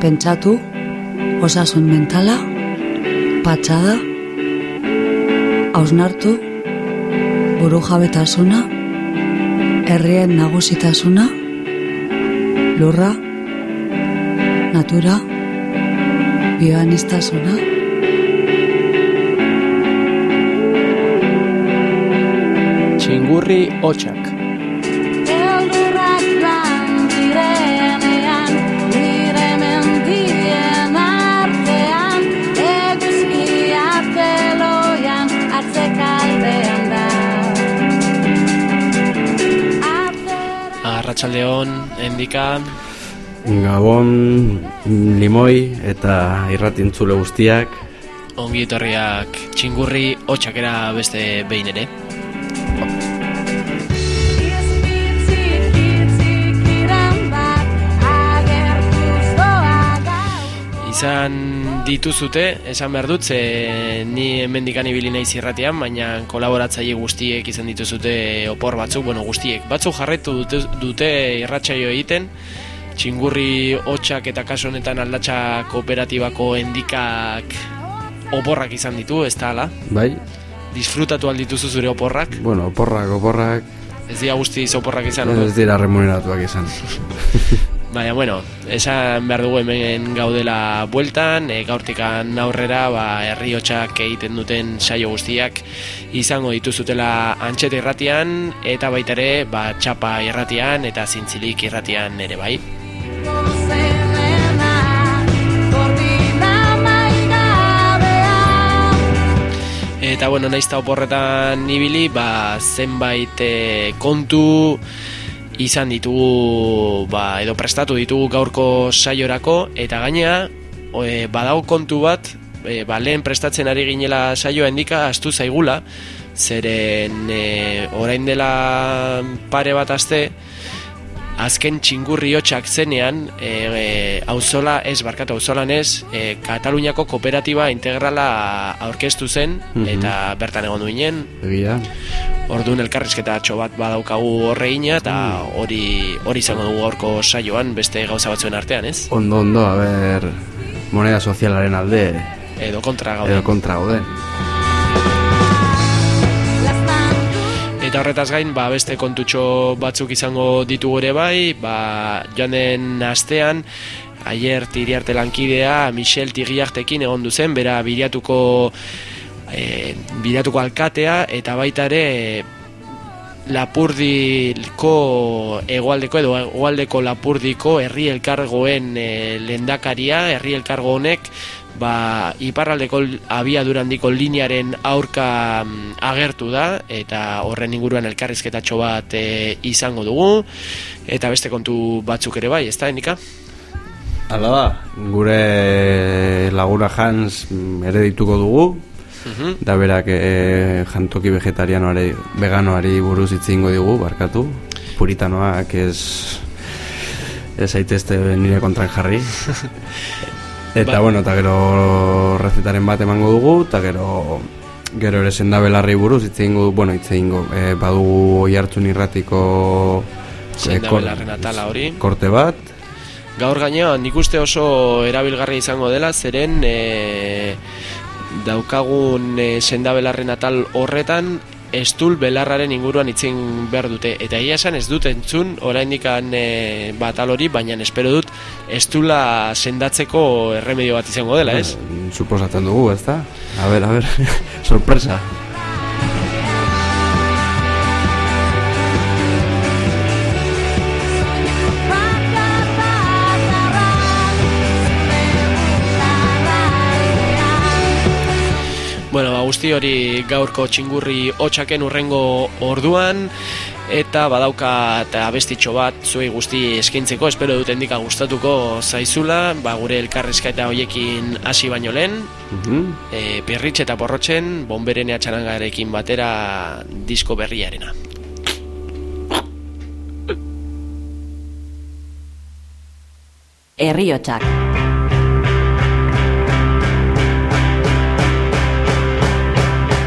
pentsatu, osasun mentala, patxada, hausnartu, buru jabetasuna, herrien nagusitasuna, lurra, natura, bioanistasuna, Txingurri hotxak. Atera Arratsaldeon, endika, Gabon, limoi eta irratintzule guztiak. ongi etorriak txingurri hotxakera beste behin ere. Izan dituzute, esan behar dut, ze ni hemendikan ibili naiz irratean, baina kolaboratzaile guztiek izan dituzute opor batzuk, bueno, guztiek. Batzuk jarretu dute, dute irratsaio egiten, txingurri hotxak eta kasu honetan aldatxa kooperatibako endikak oporrak izan ditu, ez da ala? Bai, Disfrutatu aldituzu zure oporrak, bueno, oporrak, oporrak, ez dira guztiz oporrak izan, ez dira remuneratuak izan. Baina, bueno, esan behar dugu hemen gaudela bueltan, e, gaurtikan aurrera, ba, herri hotxak egiten duten saio guztiak izango dituzutela antxeta irratian, eta baita ere, ba, txapa irratian, eta zintzilik irratian ere bai. Eta, bueno, eta oporretan ibili, ba, zenbait e, kontu izan ditugu, ba, edo prestatu ditugu gaurko saiorako, eta gainea, e, badago kontu bat, e, ba, lehen prestatzen ari ginela saioa endika, astu zaigula, zeren e, orain dela pare bat aste, azken txingurri hotxak zenean, e, e, auzola, ez, barkatu, auzolan ez, e, Kataluniako kooperatiba integrala aurkeztu zen, Mhm. eta bertan egon duinen, Egia, Orduan elkarrizketa bat badaukagu horreina eta hori hori izango dugu gaurko saioan beste gauza batzuen artean, ez? ondo, ondo, a ber, moneda sozialaren alde, Edo kontra gaude. edo kontra gauden. Eta horretaz gain, ba, beste kontutxo batzuk izango ditugu ere bai, ba, joan den astean, Aier tiriarte lankidea Michel Tiriartekin egon duzen, bera bilatuko e, bilatuko alkatea eta baita ere Lapurdiko egoaldeko edo egoaldeko Lapurdiko herri elkargoen e, lendakaria, herri elkargo honek ba, iparraldeko abiadura handiko linearen aurka mm, agertu da eta horren inguruan elkarrizketatxo bat e, izango dugu eta beste kontu batzuk ere bai, ez da, Enika? Hala da, gure laguna Hans mm, ere dituko dugu, Mhm. da berak e, jantoki vegetarianoari, veganoari buruz hitz egingo digu, barkatu. Puritanoak ez ez aitezte nire kontran jarri. Eta Ba- bueno, eta gero rezetaren bat emango dugu, eta gero gero ere senda belarri buruz hitz egingo, bueno, hitz egingo, e, badugu oihartzun irratiko Senda e, kor- belarren atala hori. korte bat, Gaur gainera nik uste oso erabilgarria izango dela, zeren e, daukagun e, senda belarren atal horretan estul belarraren inguruan itzen behar dute. Eta ia esan ez dut entzun, oraindikan e, batal hori, baina espero dut estula sendatzeko erremedio bat izango dela, ez? Suposatzen dugu, ez da? A ber, a ber, sorpresa. Guzti hori gaurko txingurri hotxaken urrengo orduan eta badauka eta abestitxo bat zuei guzti eskaintzeko, espero duten dika gustatuko zaizula, ba, gure elkarrizkaeta hoiekin hasi baino lehen, Mhm. e, Pirritx eta Porrotzen bomberen atxarangarekin batera disko berriarena. Herriotsak.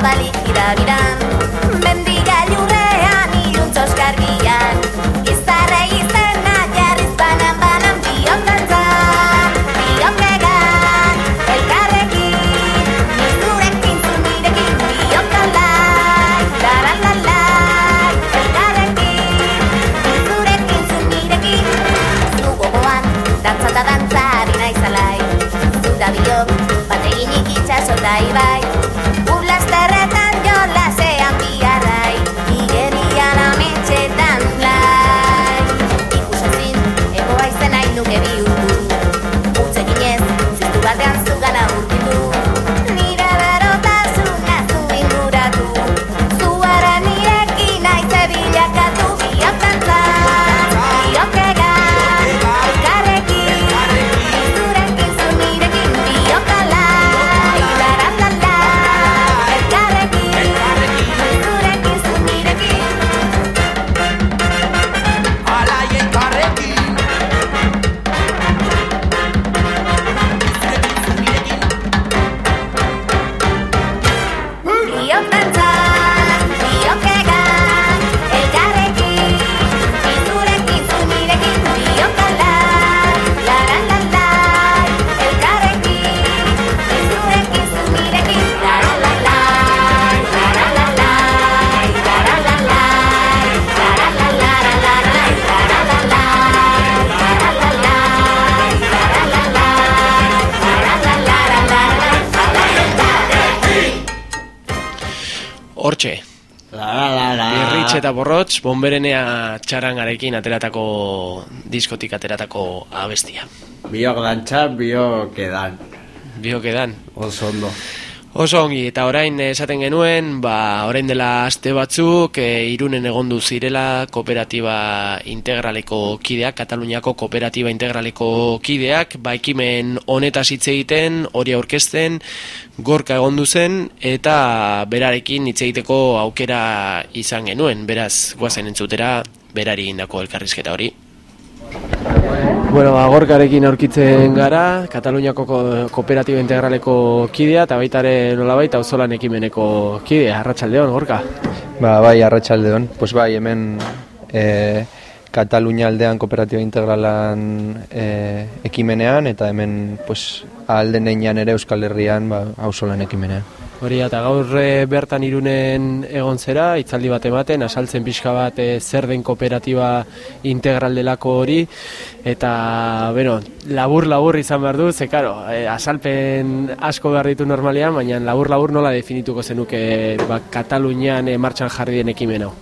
nada líquida, vida eta Borrotz, bomberenea txarangarekin ateratako diskotik ateratako abestia. Biok dantza, biok edan. Biok edan. Oso ondo. Oso ongi, eta orain esaten genuen, ba, orain dela aste batzuk, e, irunen egondu zirela kooperatiba integraleko kideak, Kataluniako kooperatiba integraleko kideak, ba, ekimen honetaz hitz egiten, hori aurkezten, gorka egondu zen, eta berarekin hitz egiteko aukera izan genuen, beraz, guazen entzutera, berari indako elkarrizketa hori. Bueno, ba, gorkarekin aurkitzen gara, Kataluniako ko- kooperatiba integraleko kidea, eta baita ere nolabait auzolan ekimeneko kidea, arratsaldeon gorka. Ba, bai, arratsaldeon. Pues bai, hemen e, Katalunia aldean kooperatiba integralan e, ekimenean, eta hemen pues, alden ere Euskal Herrian ba, auzolan ekimenean. Hori, eta gaur eh, bertan irunen egon zera, itzaldi bat ematen, asaltzen pixka bat eh, zer den kooperatiba integral delako hori, eta, bueno, labur-labur izan behar du, ze, karo, eh, asalpen asko behar ditu normalean, baina labur-labur nola definituko zenuke ba, Katalunian eh, martxan jarri den ekimen hau.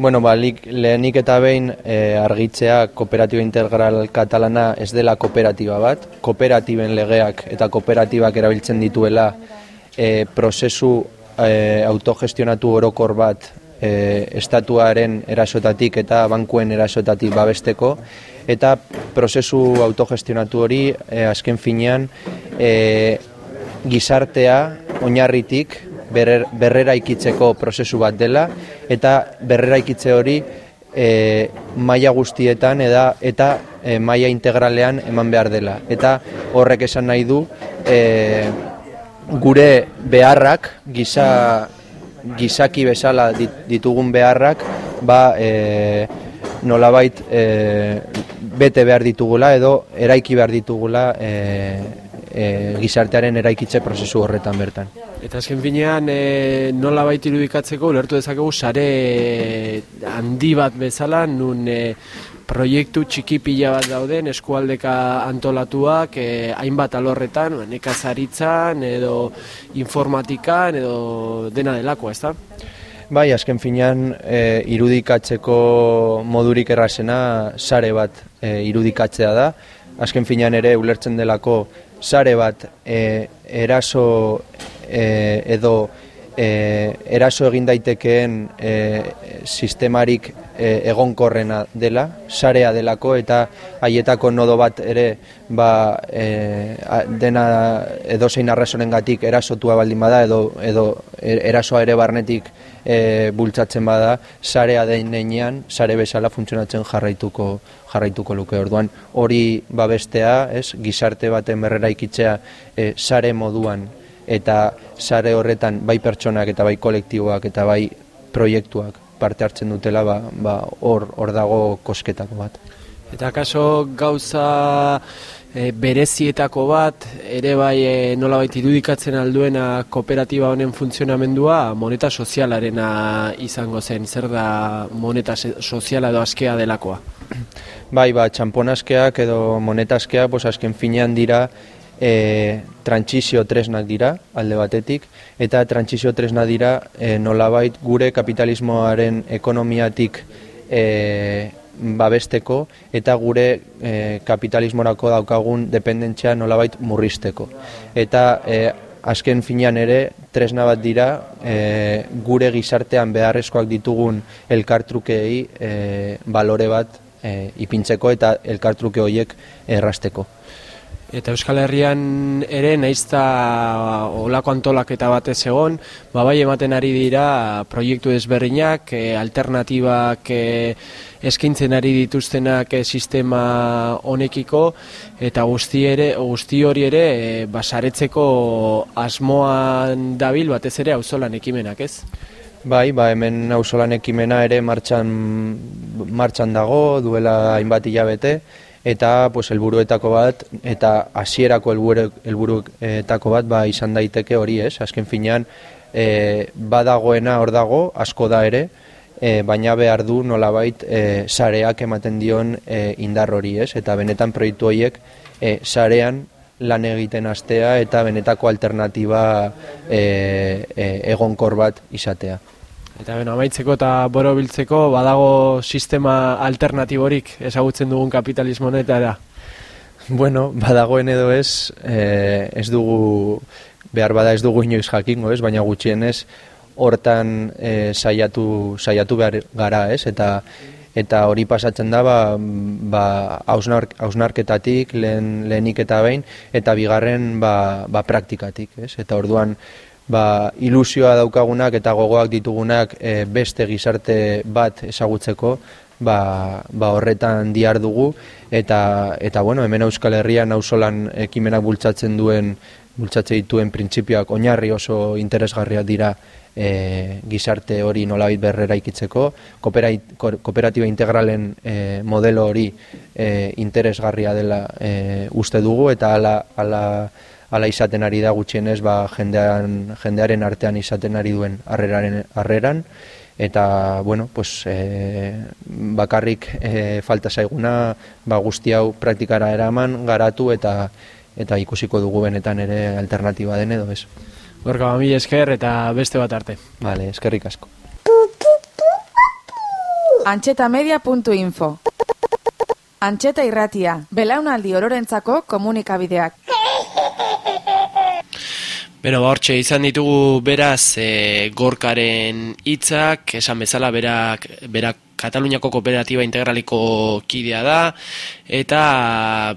Bueno, ba, lik, lehenik eta behin e, argitzea kooperatiba integral katalana ez dela kooperatiba bat. Kooperatiben legeak eta kooperatibak erabiltzen dituela e, prozesu e, autogestionatu orokor bat e, estatuaren erasotatik eta bankuen erasotatik babesteko eta prozesu autogestionatu hori e, azken finean e, gizartea oinarritik berrer, berrera ikitzeko prozesu bat dela eta berrera ikitze hori e, maila guztietan eda, eta e, maila integralean eman behar dela. Eta horrek esan nahi du e, gure beharrak, giza, gizaki bezala dit- ditugun beharrak, ba, e, nolabait e, bete behar ditugula edo eraiki behar ditugula e, e, gizartearen eraikitze prozesu horretan bertan. Eta azken finean, e, nola baita irudikatzeko, ulertu dezakegu, sare handi bat bezala, nun e, proiektu txiki pila bat dauden, eskualdeka antolatuak, e, hainbat alorretan, ba, nekazaritzan, edo informatikan, edo dena delakoa, ezta? Bai, azken finean e, irudikatzeko modurik errazena sare bat e, irudikatzea da. Azken finean ere ulertzen delako sare bat e, eraso e, edo e, eraso egin daitekeen e, sistemarik e, egonkorrena dela, sarea delako eta haietako nodo bat ere ba, e, a- dena edozein arrazorengatik erasotua baldin bada edo, edo e- erasoa ere barnetik e, bultzatzen bada, sarea den heinean, sare bezala funtzionatzen jarraituko jarraituko luke. Orduan hori babestea, ez, gizarte baten berrera ikitzea e, sare moduan eta sare horretan bai pertsonak eta bai kolektiboak eta bai proiektuak parte hartzen dutela ba, ba hor hor dago kosketako bat. Eta kaso gauza e, berezietako bat, ere bai e, nolabait irudikatzen alduena kooperatiba honen funtzionamendua moneta sozialarena izango zen, zer da moneta soziala edo askea delakoa. Bai, ba, txamponaskeak edo monetaskeak, pues, azken finean dira e, trantsizio tresnak dira, alde batetik, eta trantsizio tresna dira e, nolabait gure kapitalismoaren ekonomiatik e, babesteko eta gure e, kapitalismorako daukagun dependentzia nolabait murrizteko. Eta e, azken finean ere tresna bat dira e, gure gizartean beharrezkoak ditugun elkartrukei e, balore bat e, ipintzeko eta elkartruke horiek errasteko. Eta Euskal Herrian ere naizta olako antolaketa batez egon, ba bai ematen ari dira proiektu desberdinak, e, alternatibak e, eskaintzen ari dituztenak e, sistema honekiko eta guzti ere guzti hori ere e, basaretzeko asmoan dabil batez ere auzolan ekimenak, ez? Bai, ba, hemen auzolan ekimena ere martxan, martxan dago, duela hainbat hilabete, eta pues, helburuetako bat, eta hasierako helburu, helburuetako bat ba, izan daiteke hori ez, azken finean, e, badagoena hor dago, asko da ere, e, baina behar du nolabait e, sareak ematen dion e, indar hori ez, eta benetan proiektu horiek e, sarean lan egiten astea eta benetako alternatiba e, e, egonkor bat izatea. Eta beno, amaitzeko eta borobiltzeko badago sistema alternatiborik ezagutzen dugun kapitalismo honetara. Bueno, badagoen edo ez, e, ez dugu, behar bada ez dugu inoiz jakingo ez, baina gutxienez hortan e, saiatu, saiatu behar gara ez, eta eta hori pasatzen da ba, ba hausnark, hausnarketatik lehen, lehenik eta behin eta bigarren ba, ba praktikatik ez? eta orduan ba, ilusioa daukagunak eta gogoak ditugunak e, beste gizarte bat ezagutzeko ba, ba horretan diar dugu eta, eta bueno, hemen Euskal Herrian auzolan ekimenak bultzatzen duen bultzatze dituen printzipioak oinarri oso interesgarriak dira e, gizarte hori nolabait berrera ikitzeko, kooperatiba integralen e, modelo hori e, interesgarria dela e, uste dugu eta ala, ala, ala izaten ari da gutxienez ba, jendean, jendearen artean izaten ari duen harreraren harreran. Eta bueno, pues, e, bakarrik e, falta zaiguna ba, guzti hau praktikara eraman, garatu eta eta ikusiko dugu benetan ere alternatiba den edo ez. Gorka, mila esker eta beste bat arte. Vale, eskerrik asko. Antxetamedia.info Antxeta irratia, belaunaldi ororentzako komunikabideak. Beno, ba, hortxe izan ditugu beraz e, gorkaren hitzak, esan bezala berak, berak Kataluniako Kooperatiba Integraliko kidea da, eta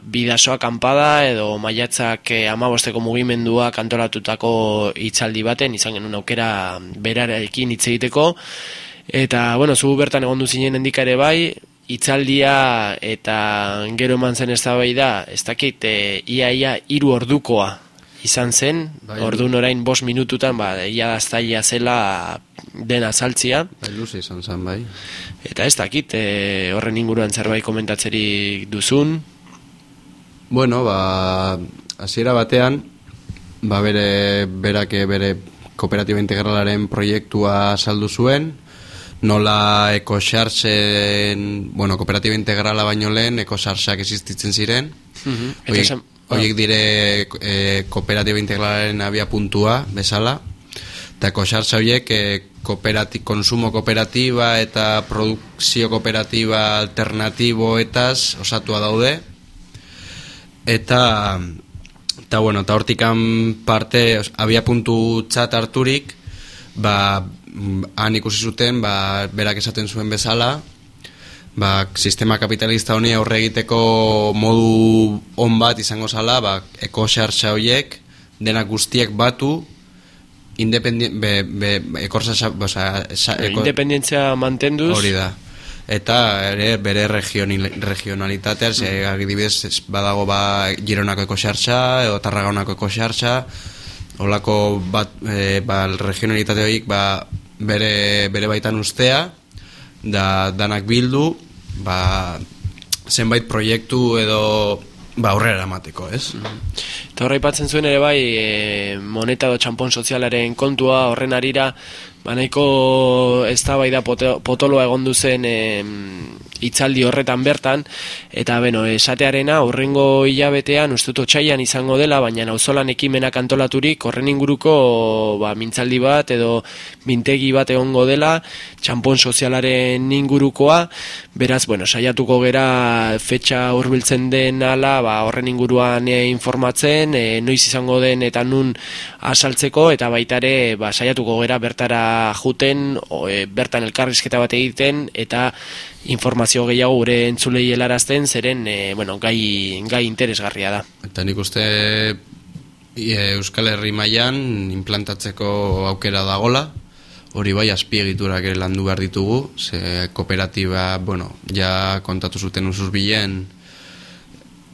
bidasoa kanpada edo maiatzak e, amabosteko mugimenduak antolatutako hitzaldi baten, izan genuen aukera berarekin hitz egiteko, eta, bueno, zu bertan egon zinen endika ere bai, hitzaldia eta gero eman zen eztabaida, ez dakit, e, ia ia hiru ordukoa izan zen, Bai. ordun orain bost minututan, ba, ia daztaia zela dena saltzia, Bai, luze izan zen, bai. eta ez dakit, e, horren inguruan zerbait komentatzerik duzun, Bueno, ba, hasiera batean, ba bere, berak eh, bere kooperatiba integralaren proiektua saldu zuen, nola ekosartzen, bueno, kooperatiba integrala baino lehen, ekosarsak existitzen ziren, Mhm. Eta Oiek, esan- oiek dire e, kooperatiba integralaren abia puntua, bezala, eta ekosartza horiek e, kooperati, konsumo kooperatiba eta produkzio kooperatiba alternatiboetaz osatua daude, eta eta bueno, eta hortikan parte os, abia puntu txat harturik ba, han ikusi zuten ba, berak esaten zuen bezala ba, sistema kapitalista honi aurre egiteko modu on bat izango zala ba, ekosartza horiek denak guztiek batu independien, be, be, ekorsa, oza, sa, eko- Independentzia mantenduz, Hori da. Eta ere bere regioni, regionalitatea, ze adibidez ez badago ba Gironako ekosartza edo Tarragonako ekosartza, holako bat e, ba regionalitate horiek ba, bere, bere baitan ustea, da danak bildu, ba zenbait proiektu edo ba aurrera emateko, ez? Eta horra aipatzen zuen ere bai, e, moneta edo txampon sozialaren kontua horren arira, ba nahiko eztabaida poto- potoloa egon duzen e, itzaldi horretan bertan, eta beno, esatearena horrengo hilabetean, uste dut otxaian izango dela, baina auzolan ekimenak antolaturik, horren inguruko ba, mintzaldi bat edo mintegi bat egongo dela, txampon sozialaren ingurukoa, beraz, bueno, saiatuko gera fetxa hurbiltzen den ala, ba, horren inguruan e, informatzen, e, noiz izango den eta nun asaltzeko, eta baita ere, ba, saiatuko gera bertara juten, o, e, bertan elkarrizketa bat egiten, eta informazio gehiago gure entzulei helarazten, zeren, e, bueno, gai, gai interesgarria da. Eta nik uste e, Euskal Herri mailan implantatzeko aukera dagola, hori bai azpiegiturak ere landu behar ditugu, ze kooperatiba, bueno, ja kontatu zuten usuz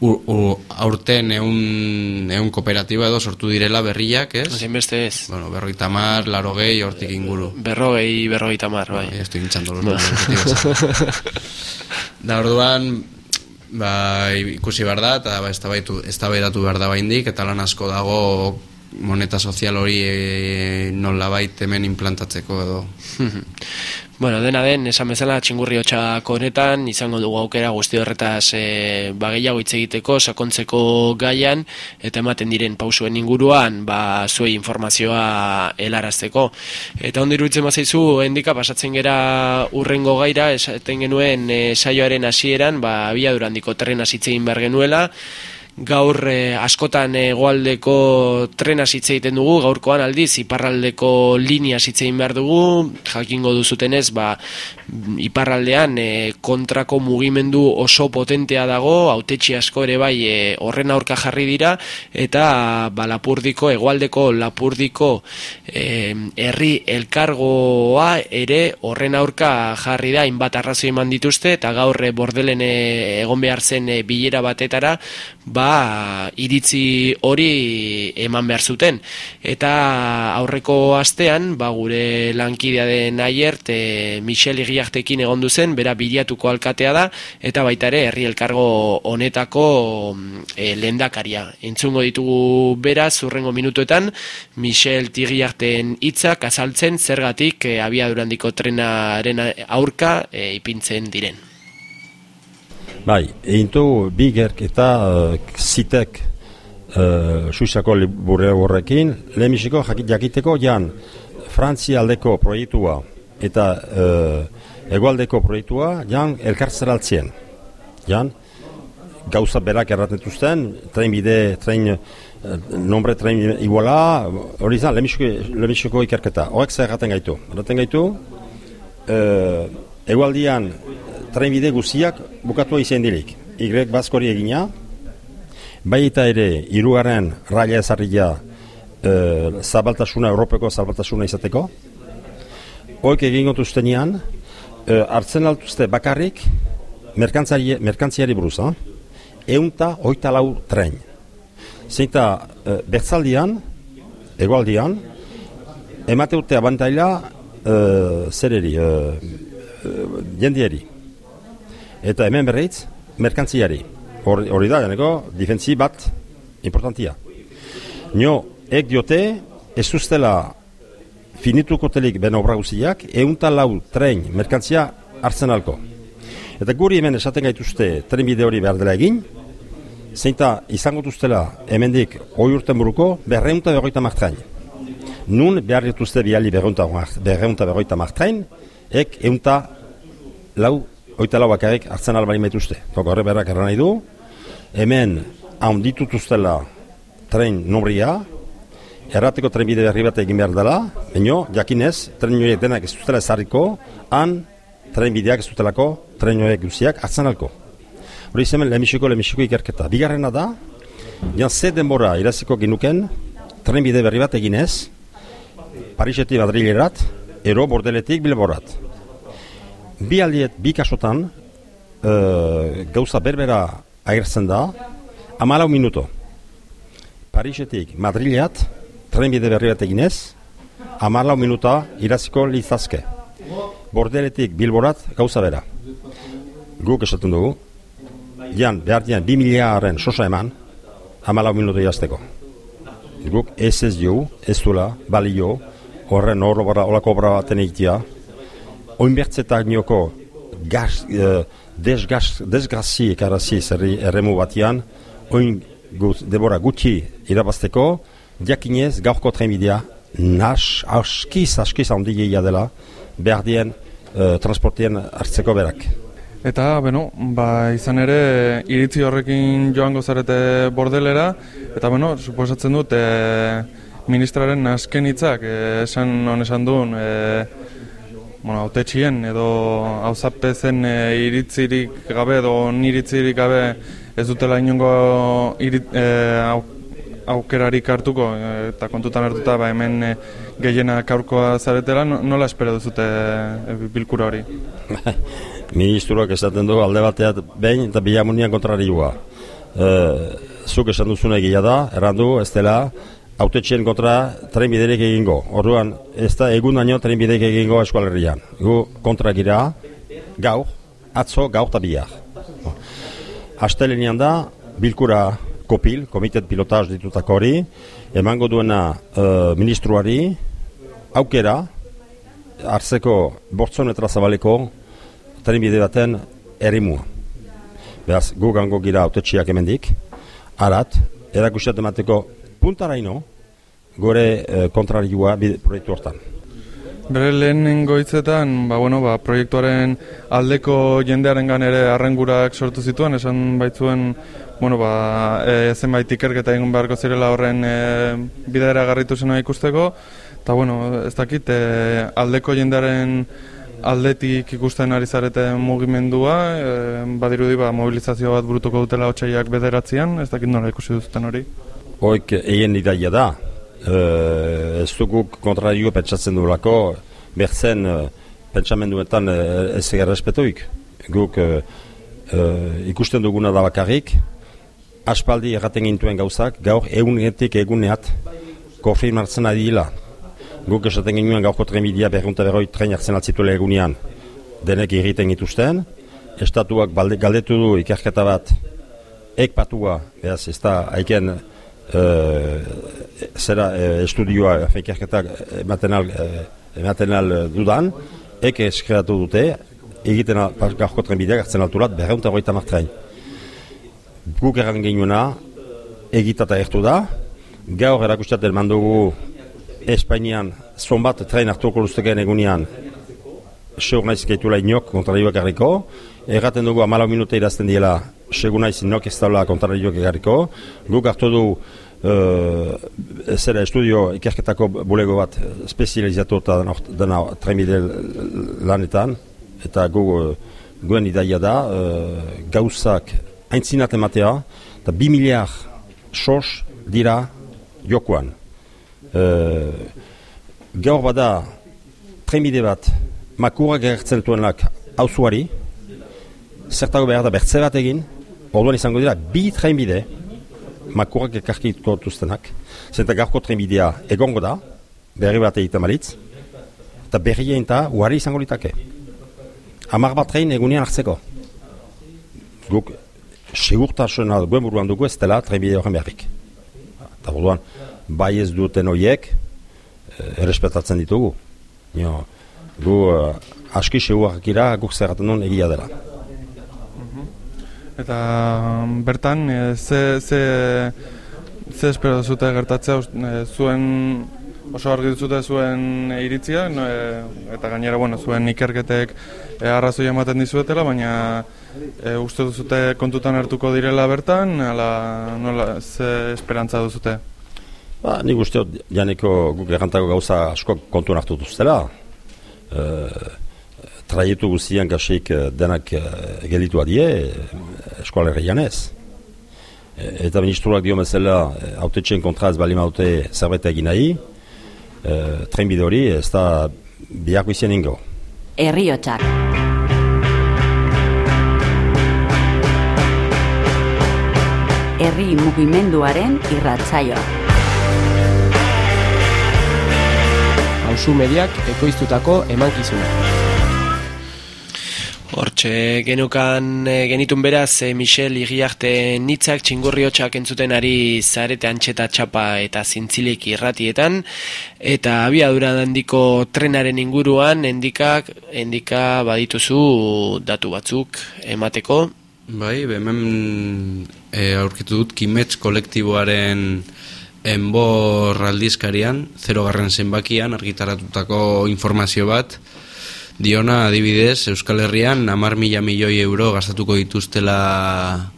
bilen, u, u, aurten eun, eun kooperatiba edo sortu direla berriak, ez? Zein beste ez, Bueno, berroita mar, laro gehi, hortik inguru. berrogei, berrogeita mar, bai. Ya estoy hinchando los números. da orduan, ba, ikusi behar da, eta ba, eztabaitu- eztabaidatu behar da baindik, eta lan asko dago moneta sozial hori e, nolabait hemen implantatzeko edo. Bueno, dena den, esan bezala txingurri hotxak honetan, izango dugu aukera guzti horretaz e, ba, gehiago hitz egiteko, sakontzeko gaian, eta ematen diren pausuen inguruan, ba, zuei informazioa helarazteko. Eta ondo iruditzen bazaizu, endika pasatzen gera urrengo gaira, esaten genuen e, saioaren hasieran, ba, abia durandiko hitz egin behar genuela, gaur eh, askotan hegoaldeko trena hitz egiten dugu, gaurkoan aldiz iparraldeko linea hitz egin behar dugu, jakingo duzutenez, ba, iparraldean eh, kontrako mugimendu oso potentea dago, autetxi asko ere bai eh, horren aurka jarri dira, eta ba, lapurdiko, hegoaldeko lapurdiko eh, herri elkargoa ere horren aurka jarri da, hainbat arrazoi eman dituzte, eta gaur eh, bordelen eh, egon behar zen eh, bilera batetara, ba, iritzi hori eman behar zuten. Eta aurreko astean, ba, gure lankidea den aiert, e, Michel Iriartekin egon duzen, bera bilatuko alkatea da, eta baita ere herri elkargo honetako e, lehendakaria. Entzungo ditugu bera, zurrengo minutuetan, Michel Iriarten hitzak azaltzen zergatik e, abia durandiko trenaren aurka e, ipintzen diren. Bai, egin du bigerk eta uh, zitek uh, Suizako liburre horrekin, lehenbiziko jakit- jakiteko jan Frantzia aldeko proiektua eta uh, egualdeko proiektua jan elkartzeraltzien. Jan, gauza berak erratetuzten, tren bide, tren, uh, nombre tren iguala, hori izan, lehenbiziko ikerketa. Horrek zer erraten gaitu. Erraten gaitu, uh, egualdian trenbide guztiak bukatua izan dirik. Y bazkori egina, bai eta ere, irugarren raila ezarria e, zabaltasuna, Europeko zabaltasuna izateko. Hoik egin gotuztenean, e, hartzen altuzte bakarrik merkantziari buruz, ha? eunta hoita lau tren. Zeita e, bertzaldian, egualdian, emateute abantaila e, zereri, e, e, jendieri. Eta hemen berriz, merkantziari. Hor- Hori da, ganeko, difentzi bat importantia. Nio, ek diote, ez ustela finituko telik ben obra guziak, eunta lau tren merkantzia hartzen alko. Eta guri hemen esaten gaituzte tren bide hori behar dela egin, zeinta izango duztela hemendik hoi urten buruko berreunta berroita martrain. Nun behar dituzte berreunta, berreunta berroita martrain, ek eunta lau, oita lau bakarrik hartzen albari metuzte. Horre berrak erran nahi du, hemen haunditutuztela tren nobria, errateko trenbide berri bat egin behar dela, baino, jakinez, tren horiek denak ez dutela ezarriko, han trenbideak ez dutelako tren horiek guziak hartzen alko. Hori izemen lemisiko, lemisiko ikerketa. Bigarrena da, jan ze denbora iraziko ginuken, trenbide berri bat eginez, Parisetik Madrilerat, ero bordeletik bilborat. Bi aldiet, bi kasotan, e, gauza berbera agertzen da, amalau minuto. Parisetik Madrileat, trenbide berri bat eginez, amalau minuta iraziko lizazke. Bordeletik bilborat gauza bera. Guk esaten dugu, jan, behar dian, bi miliaren sosa eman, amalau minuto irazteko. Guk ez ez jo, ez duela, balio, horren horro olako obra baten egitea, oinbertzetak nioko gaz, eh, desgaz, desgazi ekarazi zerri erremu batian, oin gut, debora gutxi irabazteko, jakinez gaurko trenbidea nas, askiz, askiz handigeia dela, behar dien eh, transportien hartzeko berak. Eta, beno, ba, izan ere, iritzi horrekin joango zarete bordelera, eta, beno, suposatzen dut, e, ministraren azken hitzak, e, esan non esan duen, e, bueno, autetxien edo hauzapezen e, iritzirik gabe edo niritzirik gabe ez dutela inongo irit, e, au, aukerarik hartuko e, eta kontutan hartuta ba, hemen e, gehienak aurkoa zaretela, no- nola espero duzute e, bilkura hori? Ministroak esaten du alde bateat behin eta bilamunian kontrarioa. E, zuk esan duzuna egia da, errandu, ez dela, autetxien kontra trenbiderik egingo. Orduan, ez da egun daño trenbiderik egingo eskualerrian. Gu kontra gira, gaur, atzo, gaur eta bihar. Astelenian da, bilkura kopil, komitet pilotaz ditutako hori, emango duena e, ministruari, aukera, hartzeko bortzonetra zabaleko trenbide baten erimua. Beraz, gu gango gira autetxiak hemendik, arat, erakusiat emateko puntaraino, gore e, kontrarioa bide- proiektu hortan. Bere lehenengo hitzetan, ba, bueno, ba, proiektuaren aldeko jendearengan ere arrengurak sortu zituen, esan baitzuen, bueno, ba, e, zenbait ikerketa egin beharko zirela horren e, bidera garritu zena ikusteko, eta bueno, ez dakit, e, aldeko jendearen aldetik ikusten ari zarete mugimendua, e, badirudi ba, mobilizazio bat burutuko dutela otxaiak bederatzean, ez dakit nola ikusi duzuten hori. Hoik egin idaia da, e, ez duguk kontrario pentsatzen duelako, bertzen e, pentsamenduetan e, ez errespetuik. Guk e, e, ikusten duguna da bakarrik, aspaldi erraten gintuen gauzak, gaur egunetik eguneat konfirmatzen ari dila. Guk esaten genuen gaurko trenbidea berrunta berroi tren hartzen atzituela egunean denek egiten dituzten, estatuak balde, galdetu du ikerketa bat ek patua, beraz, ez da haiken eh, zera eh, estudioa ikerketak ematen al, eh, ematen al eh, dudan, ek eskeratu dute, egiten gaurko trenbideak hartzen alturat berreunta hogeita martrein. Guk erran genuena, egitata ertu da, gaur erakustaten mandugu Espainian zonbat tren hartuko luzteken egunean seur naiz gaitula inok kontrarioak egarriko, erraten dugu amalau minute irazten diela segun naiz inok ez daula kontrarioak egarriko, guk hartu du uh, zera estudio ikerketako bulego bat spezializatu eta dena, dena lanetan, eta gu uh, guen idaia da, uh, gauzak aintzinat ematea, eta bi miliar sos dira jokoan. Uh, gaur bada trenbide bat makurak gertzen duenak auzuari, zertago behar da bertze bat egin, orduan izango dira bi trenbide makurak ekarkiko duztenak, zenta gaurko trenbidea egongo da, berri bat egiten balitz, eta berri eta uari izango litake. Amar bat tren egunean hartzeko. Guk segurtasuna guen buruan dugu ez dela trenbide horren beharrik. Eta orduan, bai ez duten horiek, eh, errespetatzen ditugu. Jo, gu uh, aski seguak ira, guk zerraten duen egia dela. Eta mm, bertan, e, ze, ze, ze espero zute gertatzea e, zuen oso argi duzute zuen iritzia, no, e, eta gainera, bueno, zuen ikerketek e, arrazoi ematen dizuetela, baina e, uste duzute kontutan hartuko direla bertan, ala, nola, ze esperantza duzute? Ba, nik uste dut, janeko guk errantako gauza asko kontu hartu duztela. E, traietu guztian gasik eh, denak e, gelitu adie, e, eskualerrian ez. Eta ministruak dio bezala, e, autetxen kontra ez bali maute zerbait egin nahi, e, trenbide hori ez da biharko izan ingo. Herriotsak. Herri mugimenduaren irratsaioa. Hauzu mediak ekoiztutako emankizuna. Hortxe, genukan e, genitun beraz e, Michel Iriarte nitzak txingurriotxak entzuten ari zarete antxeta txapa eta zintzilik irratietan. Eta abiadura handiko trenaren inguruan endikak, endika badituzu datu batzuk emateko. Bai, hemen e, aurkitu dut Kimets kolektiboaren enbor aldizkarian, zero garren zenbakian, argitaratutako informazio bat, diona adibidez, Euskal Herrian, amar mila milioi euro gastatuko dituztela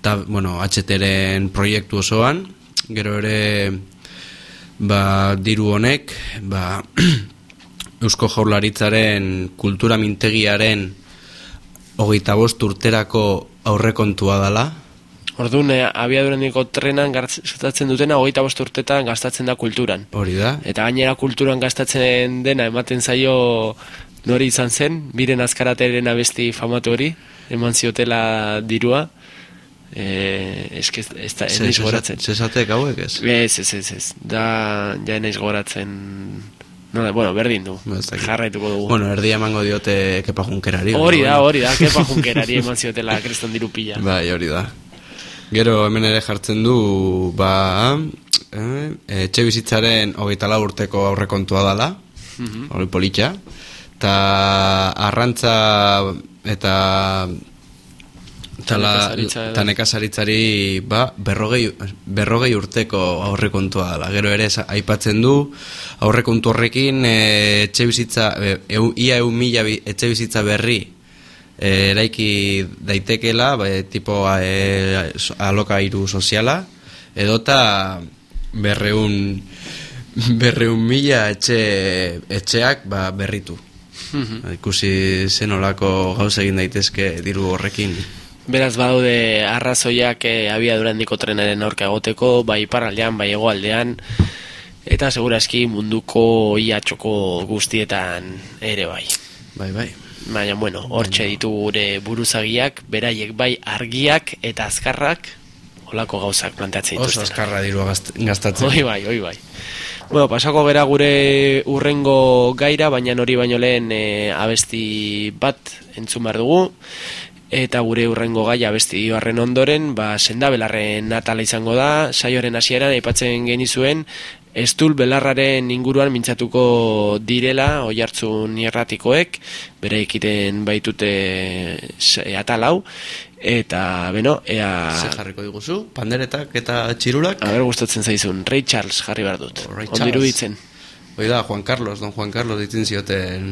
ta, bueno, HTren proiektu osoan, gero ere ba, diru honek, ba, Eusko Jaurlaritzaren kultura mintegiaren hogeita bost urterako aurrekontua dala. Orduan, e, abiadurandiko trenan gastatzen dutena hogeita bost urtetan gastatzen da kulturan. Hori da. Eta gainera kulturan gastatzen dena ematen zaio nori izan zen, biren azkarateren abesti famatu hori, eman ziotela dirua. E, eske ez da, ez goratzen. Zesatek hauek ez? Ez, ez, ez, ez. Da, ja naiz goratzen... No, bueno, berdin du. Jarraituko dugu. Bueno, erdia emango diote kepa junkerari. hori da, hori da, kepa junkerari eman ziotela kriston diru pila. Bai, hori da. Gero hemen ere jartzen du, ba, eh, etxe bizitzaren hogeita urteko aurrekontua dala, Mhm. hori politxa, eta arrantza eta eta la- nekazaritza edo. eta nekazaritzari ba, berrogei, berrogei urteko aurrekontua dela. Gero ere aipatzen du aurrekontu horrekin e, etxe bizitza, e, eu, ia eun mila etxe bizitza berri e, eraiki daitekela, ba, e, tipo e, alokairu soziala, edota berreun berreun mila etxe, etxeak ba, berritu. Mhm. Ikusi zenolako gauza egin daitezke diru horrekin. Beraz badaude arrazoiak e, abiadurandiko trenaren aurka egoteko, bai iparraldean, bai hegoaldean, eta segurazki munduko iatxoko guztietan ere bai. Bai, bai. Baina, bueno, hortxe ditu gure buruzagiak, beraiek bai argiak eta azkarrak, olako gauzak planteatzen Oso dituzten. azkarra dirua gastatzen. Hoi bai, hoi bai. Bueno, pasako gera gure urrengo gaira, baina hori baino lehen e, abesti bat entzun behar dugu, eta gure urrengo gaia abesti horren ondoren, ba, sendabelarren natala izango da, saioaren hasieran aipatzen genizuen, Estul belarraren inguruan mintzatuko direla oi hartzun irratikoek, bere ekiten baitute se- atal hau, eta, beno, ea... Ze jarriko diguzu? Panderetak eta txirulak? A ber, gustatzen zaizun, Ray Charles jarri behar dut. Ray Ondo Charles. iruditzen. Hoi da, Juan Carlos, don Juan Carlos ditzen zioten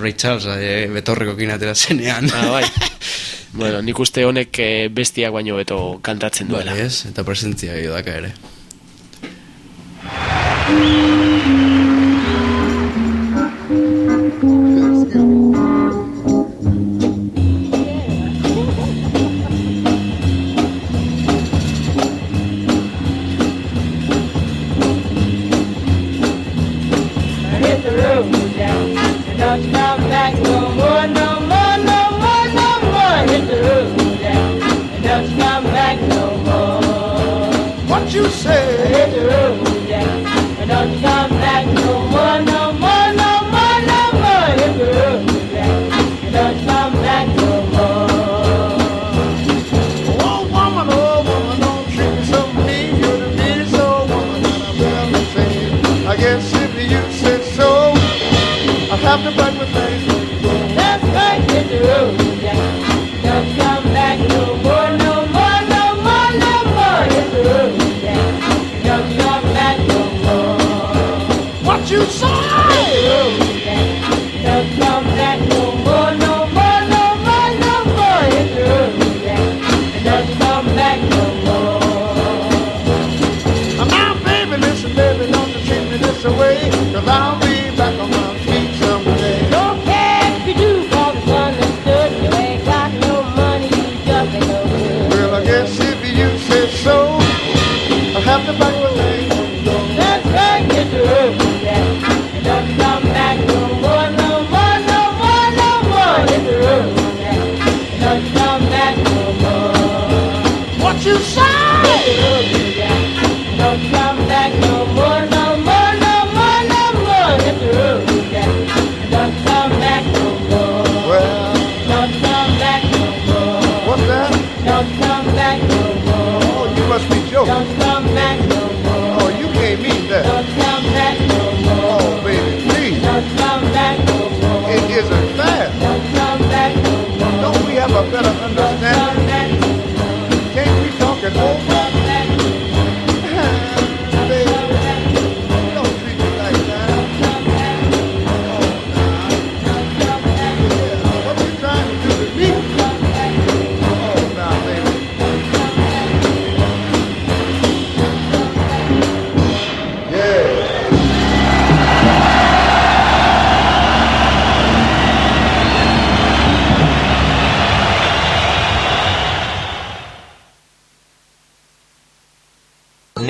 Ray Charles e, betorrekokin atera zenean. Ah, bai. bueno, nik uste honek eh, bestiak baino beto kantatzen duela. Bai, ez? Eta presentzia daka ere. Mm-hmm.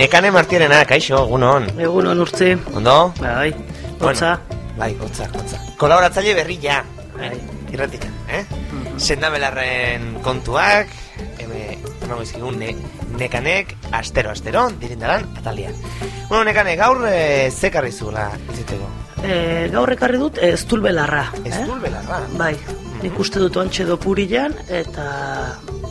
Nekane Martirena, kaixo, egunon. Egunon urtzi. Ondo? Bai, hotza. Bai, hotza, hotza. Kolaboratzaile berria. Bai, irratika, eh? Sendabelarren kontuak, eme, emango izkigun, ne, nekanek, astero, astero, dirindalan, atalia. Bueno, nekane, gaur e, zekarri zuela iziteko. E, gaur ekarri dut e, estulbelarra. Estul belarra. Bai, nik uste dut ontxe dopurilan, eta,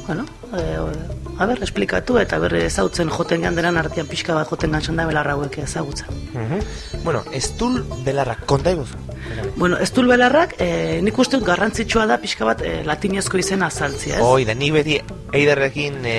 bueno, e, a ber, esplikatu, eta berre ezautzen joten ganderan artean pixka bat joten gantzan da belarra hauek ezagutzen. Mhm. Bueno, estul belarra, konta iguzu. Bueno, estulbelarrak, e, nik uste dut garrantzitsua da pixka bat e, latinezko izena azaltzia, ez? Hoi, da, ni beti eiderrekin e,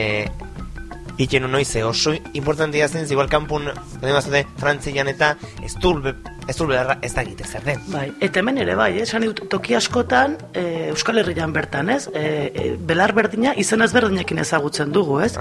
iken noiz, ze oso importantia zen, igual kanpun, dena bazute, frantzian eta estul, be, estul belarra ez da egite zer den. Bai, eta hemen ere bai, eh? esan dut toki askotan e, Euskal Herrian bertan, ez? E, e, belar berdina izen ezberdinekin ezagutzen dugu, ez?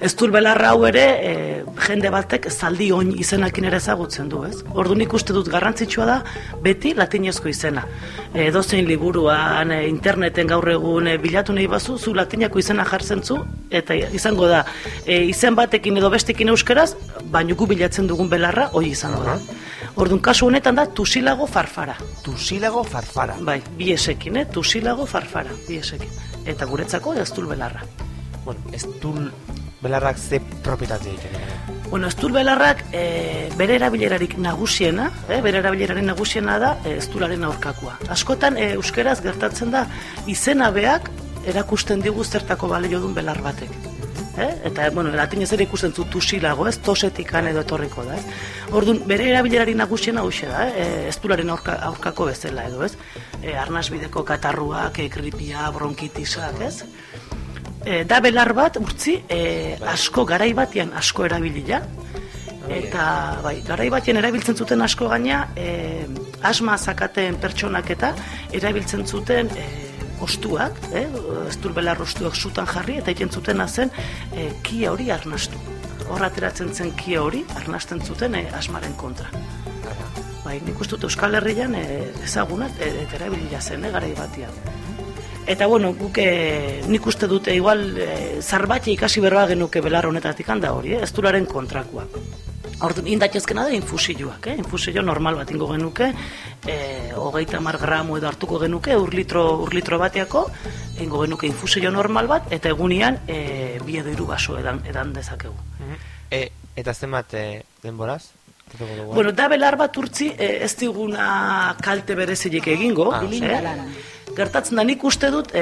Eztur belarra hau ere e, jende batek zaldi oin izenakin ere ezagutzen du, ez? Orduan ikuste dut garrantzitsua da beti latinezko izena. E, dozein liburuan, e, interneten gaur egun e, bilatu nahi bazu, zu latinako izena jartzen zu, eta izango da, e, izen batekin edo bestekin euskeraz, baino gu bilatzen dugun belarra hoi izango da. Orduan kasu honetan da tusilago farfara. Tusilago farfara. Bai, bi esekin, eh? tusilago farfara, bi esekin. Eta guretzako eztul belarra. Bueno, estul belarrak ze propietate ditu. Bueno, eztul belarrak e, bere erabilerarik nagusiena, eh, bere erabileraren nagusiena da e, eztularen aurkakoa. Askotan e, euskeraz gertatzen da izenabeak erakusten digu zertako balio duen belar batek. Eh? Eta, bueno, latinez ere ikusten zu tusilago, ez, tosetikan edo etorriko da, ez. Orduan, bere erabilerari nagusiena hauxe da, eh? eztularen aurka, aurkako bezala edo, ez. E, arnasbideko katarruak, e, gripia, bronkitisak, ez. E, da belar bat, urtzi, e, asko garai batean asko erabilia, eta bai, garai batean erabiltzen zuten asko gaina, e, asma zakaten pertsonak eta erabiltzen zuten e, ostuak, eh, estur belar ostuak sutan jarri, eta egiten zutena zen e, kia hori arnastu. Hor ateratzen zen kia hori, arnasten zuten e, asmaren kontra. Bai, nik uste dut Euskal Herrian e, ezagunat, e, eta erabilia zen, e, garai batean. Eta bueno, guk eh, nik uste dute igual eh, zarbatxe ikasi berroa genuke belar honetatik handa hori, eh, esturaren kontrakoa. Orduan, indatezkena da infusioak, eh? infusio normal bat ingo genuke, eh, hogeita mar gramo edo hartuko genuke, ur litro, ur litro bateako, ingo genuke infusio normal bat, eta egunean eh, bi edo hiru baso edan, edan dezakegu. E, eta zenbat e, denboraz? Dugu? Bueno, da belar bat urtzi eh, ez diguna kalte berezilik egingo. Ah. eh? Gertatzen da nik uste dut,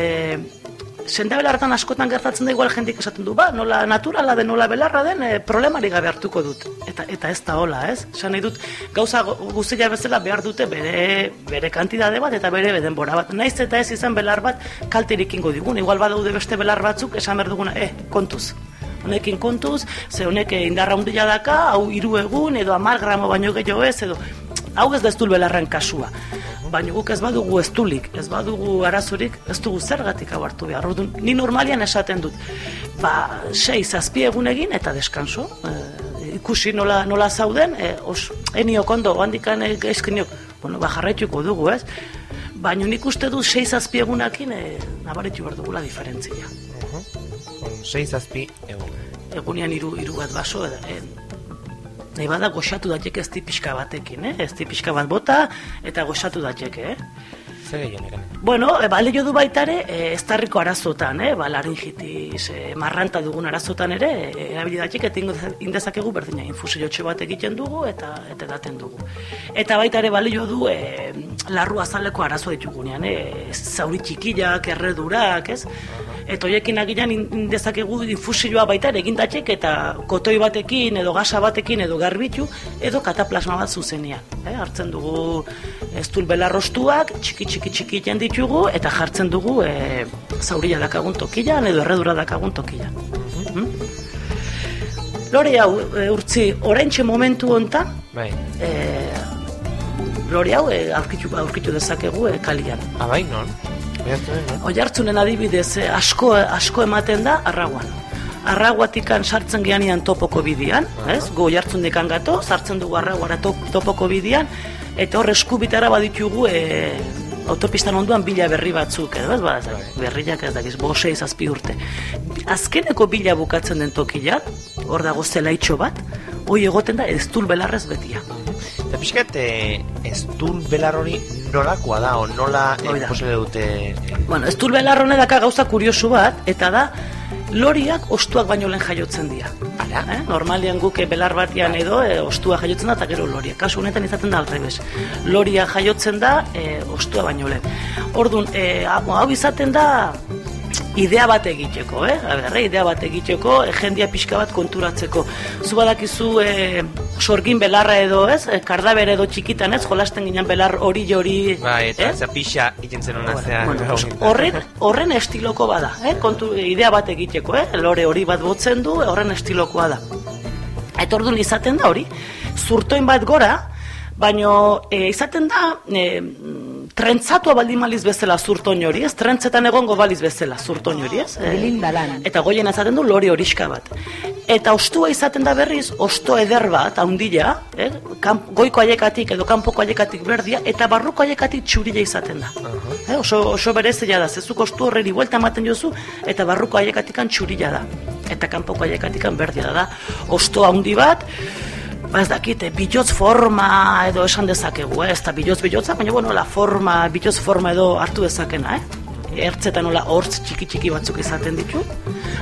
eh, sendabelarretan askotan gertatzen da igual jendik esaten du, ba, nola naturala den, nola belarra den, e, problemari gabe hartuko dut. Eta eta ez da hola, ez? Esan nahi dut, gauza guztia bezala behar dute bere, bere kantidade bat eta bere denbora bat. Naiz eta ez izan belar bat kalterik ingo digun. Igual badaude beste belar batzuk, esan behar duguna, eh, kontuz. Honekin kontuz, ze honek eh, indarra handia daka, hau hiru egun, edo amar gramo baino gehiago ez, edo hau ez da ez dul belarren kasua. Baina guk ez badugu eztulik, ez badugu arazorik, ez dugu zergatik hau hartu behar. Orduan, ni normalian esaten dut, ba, sei, zazpi egun egin eta deskanso. E, ikusi nola, nola zauden, e, os, eniok ondo, handikan e, gaizkiniok, bueno, ba, jarraituko dugu, ez? Baina nik uste dut sei zazpi egunakin e, nabaritu behar dugula diferentzia. Sei zazpi egun. Egunean hiru hiru bat baso, e, nahi bada goxatu dateke ezti pixka batekin, eh? ezti pixka bat bota eta goxatu dateke, eh? Zer? Bueno, e, balio du baita ere, e, ez tarriko arazotan, eh? ba, laringitis, e, marranta dugun arazotan ere, e, erabili datik, eta indezakegu berdina, infusiotxe bat egiten dugu, eta eta daten dugu. Eta baita ere balio du, e, larru azaleko arazo ditugunean, eh? zauri txikiak, erredurak, ez? Eta hoiekin agian indezakegu infusioa baita ere egin eta kotoi batekin, edo gasa batekin, edo garbitu, edo kataplasma bat zuzenean. Eh? Hartzen dugu eztul belarrostuak, txiki txiki txiki ditugu, eta jartzen dugu e, zauria dakagun tokilan, edo erredura dakagun tokilan. Mhm. Lore hau, e, urtzi, oraintxe momentu hontan, Bai. e, lore hau e, aurkitu, aurkitu dezakegu e, kalian. Abai, Ah, non? Oiartzunen adibidez eh, asko, asko ematen da arraguan. Arraguatikan sartzen geanian topoko bidian, ez? Go oiartzundikan gato, sartzen dugu arraguara to, topoko bidian, eta hor eskubitara baditugu e, autopistan onduan bila berri batzuk, edo ez? Ba, ez, berriak ez dakiz, bo sei zazpi urte. Azkeneko bila bukatzen den tokilan, hor dago zelaitxo bat, hoi egoten da ez belarrez betia. Eta pixkat, eh, ez dul belar hori nolakoa da, o nola eh, posible dute... Bueno, ez belar honedaka gauza kuriosu bat, eta da, loriak ostuak baino lehen jaiotzen dira. Ala? Eh? Normalian guk eh, belar batian edo eh, ostua jaiotzen da eta gero loria. Kasu honetan izaten da alrebes. Loria jaiotzen da eh, ostua baino lehen. Orduan, eh, hau hau izaten da idea bat egiteko, eh? A ber, eh, idea bat egiteko, eh, jendia pixka bat konturatzeko. Zu badakizu eh, sorgin belarra edo, ez? Eh, kardaber edo txikitan, ez? Jolasten ginen belar hori jori, Bai, eta eh? za pixa egiten zen hona zean. Bueno, horren, horren estiloko bada, eh? Kontu, idea bat egiteko, eh? Lore hori bat botzen du, horren estilokoa da. Eta orduan izaten da hori, zurtoin bat gora, baino e, izaten da e, trentzatua baldin maliz bezala zurtoin hori, ez? Trentzetan egongo baliz bezala zurtoin hori, ez? E, eta goien izaten du lori horiska bat. Eta ostua izaten da berriz, osto eder bat, haundila, eh? Kamp, goiko aiekatik edo kanpoko aiekatik berdia, eta barruko aiekatik txurila izaten da. Eh, oso, oso berezia da, zezuk ostu horreri buelta ematen jozu, eta barruko aiekatikan txurila da. Eta kanpoko aiekatikan berdia da. Osto handi bat, ba ez dakit, eh, bilotz forma edo esan dezakegu, eh? ez da bilotz bilotza, baina bueno, la forma, bilotz forma edo hartu dezakena, eh? Ertzetan nola hortz txiki txiki batzuk izaten ditu.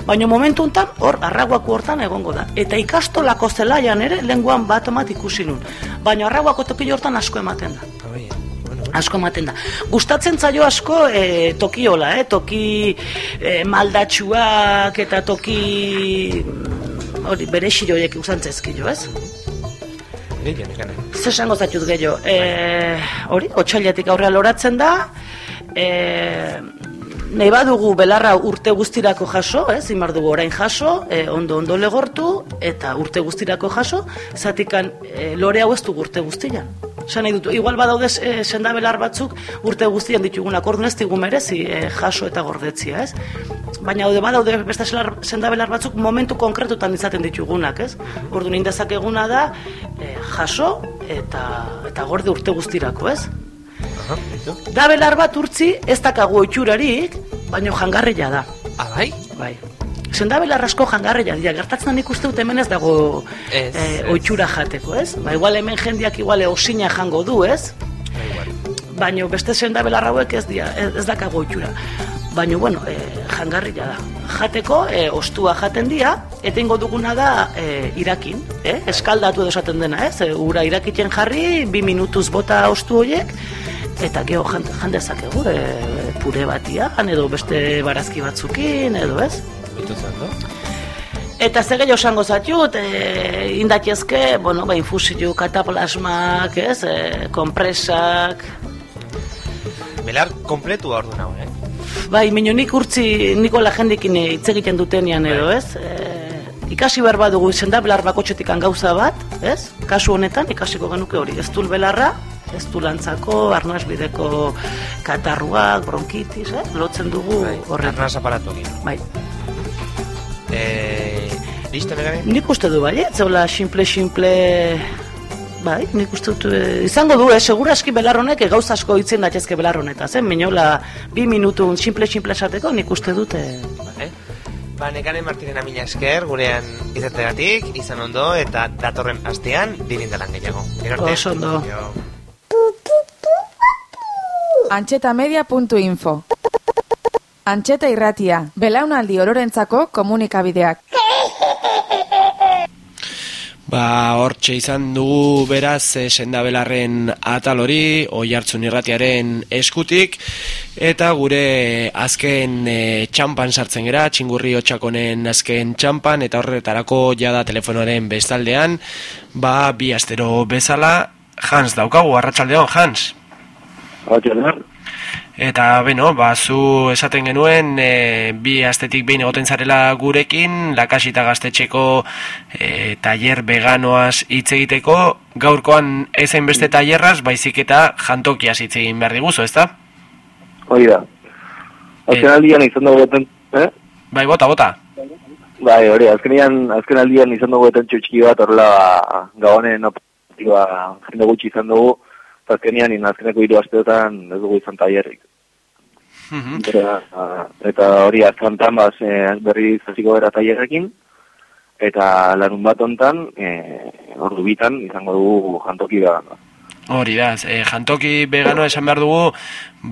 Baina momentu hontan hor arraguako hortan egongo da. Eta ikastolako zelaian ere lenguan bat emat ikusi nun. Baina arraguako toki hortan asko ematen da. Asko ematen da. Gustatzen zaio asko e, tokiola, eh? toki e, maldatxuak eta toki mm, hori bere xiroiek usantzezkio, ez? Gehiago nekane. Zer esango zaitut gehiago? E, hori, otxailetik aurrea loratzen da, e, nahi badugu belarra urte guztirako jaso, ez, imar dugu orain jaso, e, ondo ondo legortu, eta urte guztirako jaso, zatikan e, lore hau ez dugu urte guztian. Esan nahi dut, igual badaude e, sendabelar batzuk urte guztian ditugunak, orduan ez digu merezi e, jaso eta gordetzia, ez? Baina daude badaude beste sendabelar batzuk momentu konkretutan izaten ditugunak, ez? Orduan indezak eguna da e, jaso eta, eta gorde urte guztirako, ez? Aha. Da belar bat urtzi ez dakagu oiturarik, baino jangarria da. Ah, bai? Bai. Sendabelar asko jangarria dira, gertatzen da nik uste dut hemen ez dago Ez, ez. ohitura jateko, ez? Ba, igual hemen jendiak igual osina jango du, ez? Baina beste sendabelar hauek ez dira, ez, ez dakago ohitura. Baina, bueno, eh, jangarria da. Jateko, eh, ostua jaten dira, eta ingo duguna da eh, irakin, eh? eskaldatu edo esaten dena, ez? Eh, ura irakiten jarri, bi minutuz bota ostu horiek, eta geho jan, jandezakegu, eh, pure batian, edo beste barazki batzukin, edo ez? Eta zer gehiago esango zatut, e, indatiezke, bueno, ba, infusiu, kataplasmak, ez, e, kompresak, Belar kompletu ordu nago, eh? bai, mino nik urtzi, niko la jendekin hitz egiten dutenean edo, ez, e, ikasi behar badugu izen da, belar bakotxetikan gauza bat, ez, kasu honetan ikasiko genuke hori, ez dul belarra, ez du lantzako, arnasbideko katarruak, bronkitis, eh? lotzen dugu horretan. Arnaz aparatukin. Bai. Eh, listo, negane? Nik uste du bai, ez zeula simple, simple... Bai, nik uste dut, eh, izango du, eh, seguraski belar honek eh, gauza asko itzen daitezke belar honetaz, eh? Minola, bi minutu simple, simple esateko, nik uste dut, eh, Vale. Ba, nekane Martinen amina esker, gurean izategatik, izan ondo, eta datorren astean, dirindalan gehiago. Gero arte. Oso ondo. Antxetamedia.info Antxeta irratia, belaunaldi ororentzako komunikabideak. Ba, hortxe izan dugu beraz e, sendabelarren atal hori, oi hartzun irratiaren eskutik, eta gure azken e, txampan sartzen gera, txingurri hotxakonen azken txampan, eta horretarako jada telefonoaren bestaldean, ba, bi astero bezala, Hans daukagu, arratsaldeon Hans. Eta, beno, ba, zu esaten genuen, e, bi astetik behin egoten zarela gurekin, lakasita gaztetxeko e, taller veganoaz hitz egiteko, gaurkoan ezen beste tailerraz, baizik eta jantokiaz hitz egin behar diguzu, ezta? Hori da. Azken aldian izan dugu eten, eh? Bai, bota, bota. Bai, hori, azkenian, azken aldian izan dugu eten txutxiki bat horrela gabonen operatiba jende gutxi izan dugu, azkenian azkeneko hiru asteotan ez dugu izan tailerrik. Eta, eta hori azkantan baz, e, berri zaziko gara tailerrekin, eta larun bat ontan, e, ordu bitan izango dugu jantoki da. Hori da, e, jantoki vegano esan behar dugu,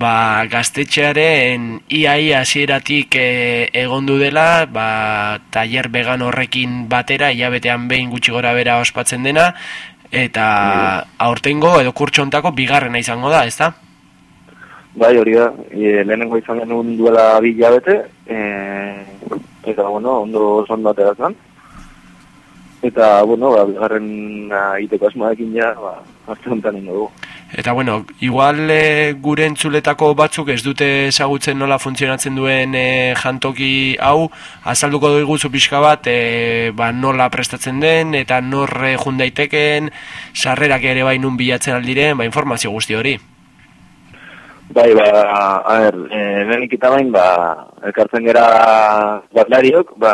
ba, gaztetxearen iaia hasieratik e, egondu dela, ba, taller vegano horrekin batera, hilabetean behin gutxi gora bera ospatzen dena, eta aurtengo edo kurtsontako bigarrena izango da, ezta? Bai, hori da, e, lehenengo izan genuen duela bi hilabete, e, eta, bueno, ondo oso ondo ateratzen. Eta, bueno, ba, bigarren egiteko asmoarekin ja, ba, azte honetan ingo dugu. Eta bueno, igual e, gure entzuletako batzuk ez dute ezagutzen nola funtzionatzen duen e, jantoki hau, azalduko dugu zu pixka bat e, ba, nola prestatzen den eta norre jun daiteken, sarrerak ere bai nun bilatzen aldiren, ba, informazio guzti hori. Bai, ba, a ber, e, lehenik eta bain, ba, elkartzen gera batlariok, ba,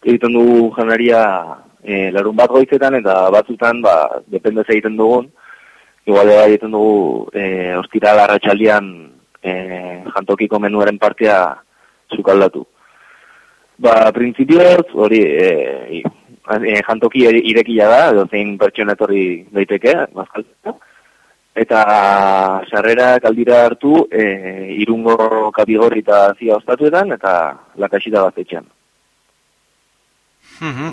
egiten dugu janaria e, larun bat goizetan, eta batzutan, ba, depende ze egiten dugun, igual bai egiten dugu e, ostira larratxaldian e, jantokiko menuaren partea zukaldatu. Ba, printzipioz, hori, e, e, jantoki irekia da, edo zein pertsona etorri daiteke, bazkaltzea. Eta sarrera kaldira hartu e, irungo kapigorri eta zia ostatuetan eta lakasita bat etxean.